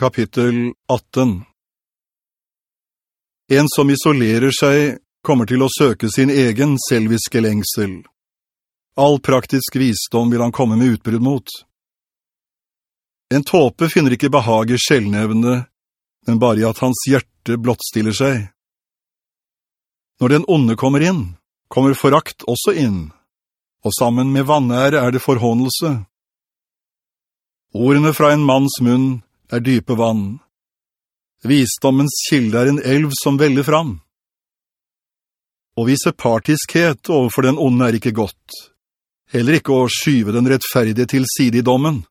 Kapittel 18 En som isolerer seg kommer til å søke sin egen selviske lengsel. All praktisk visdom vil han komme med utbrudd mot. En tåpe finner ikke behag i sjelnevne, men bare i at hans hjerte blottstiller seg. Når den onde kommer inn, kommer forakt også inn, og sammen med vannære er det forhåndelse. Ordene fra en manns munn er dype vann. Visdommens kilde er en elv som veller fram. Å vise partiskhet overfor den onde er ikke godt, heller ikke å skyve den rettferdige til side i dommen.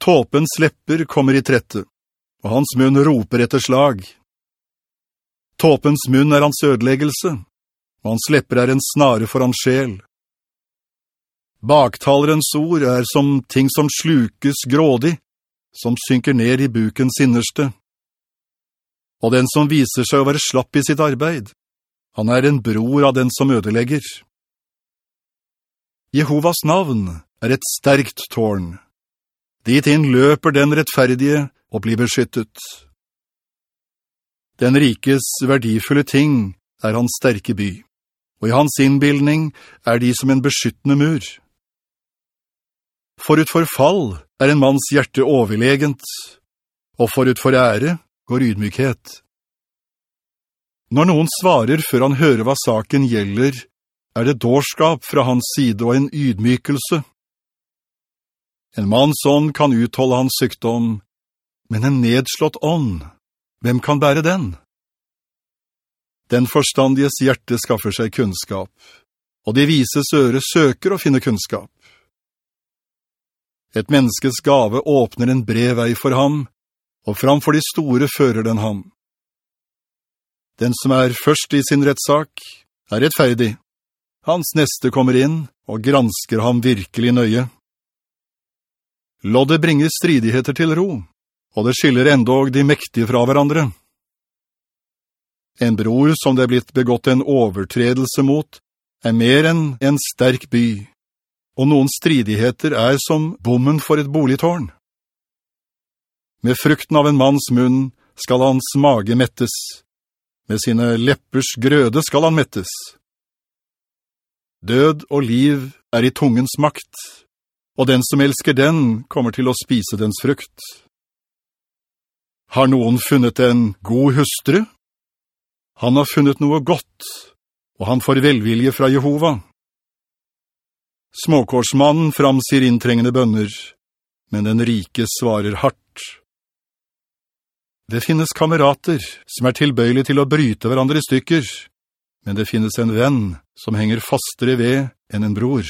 Tåpens lepper kommer i trette, og hans munn roper etter slag. Tåpens munn er hans ødeleggelse, og hans lepper er en snare for hans sjel. Baktalerens ord er som ting som slukes grådig, som synker ned i bukens innerste. Og den som viser seg å være slapp i sitt arbeid, han er en bror av den som ødelegger. Jehovas navn er et sterkt tårn. Dit inn løper den rettferdige og blir beskyttet. Den rikes verdifulle ting er hans sterke by, og i hans innbildning er de som en beskyttende mur. Forut for fall er en manns hjerte overlegent, og forut for ære går ydmykhet. Når noen svarer før han hører hva saken gjelder, er det dårskap fra hans side og en ydmykelse. En manns ånd kan utholde hans sykdom, men en nedslått ånd, hvem kan bære den? Den forstandiges hjerte skaffer seg kunnskap, og de vises øre søker å finne kunnskap. Et menneskes gave åpner en bred vei for ham, og framfor de store fører den ham. Den som er først i sin rettsak, er rettferdig. Hans neste kommer inn og gransker ham virkelig nøye. Loddet bringer stridigheter til ro, og det skiller endog de mektige fra hverandre. En bror som det er blitt begått en overtredelse mot, er mer enn en sterk by, og noen stridigheter er som bommen for et boligtårn. Med frukten av en manns munn skal hans mage mettes, med sine leppers grøde skal han mettes. Død og liv er i tungens makt, og den som elsker den kommer til å spise dens frukt. Har noen funnet en god hustru? Han har funnet noe godt, og han får velvilje fra Jehova. Småkorsmannen framsier inntrengende bønner, men den rike svarer hardt. Det finnes kamerater som er tilbøyelige til å bryte hverandre i stykker, men det finnes en venn som henger fastere ved enn en bror.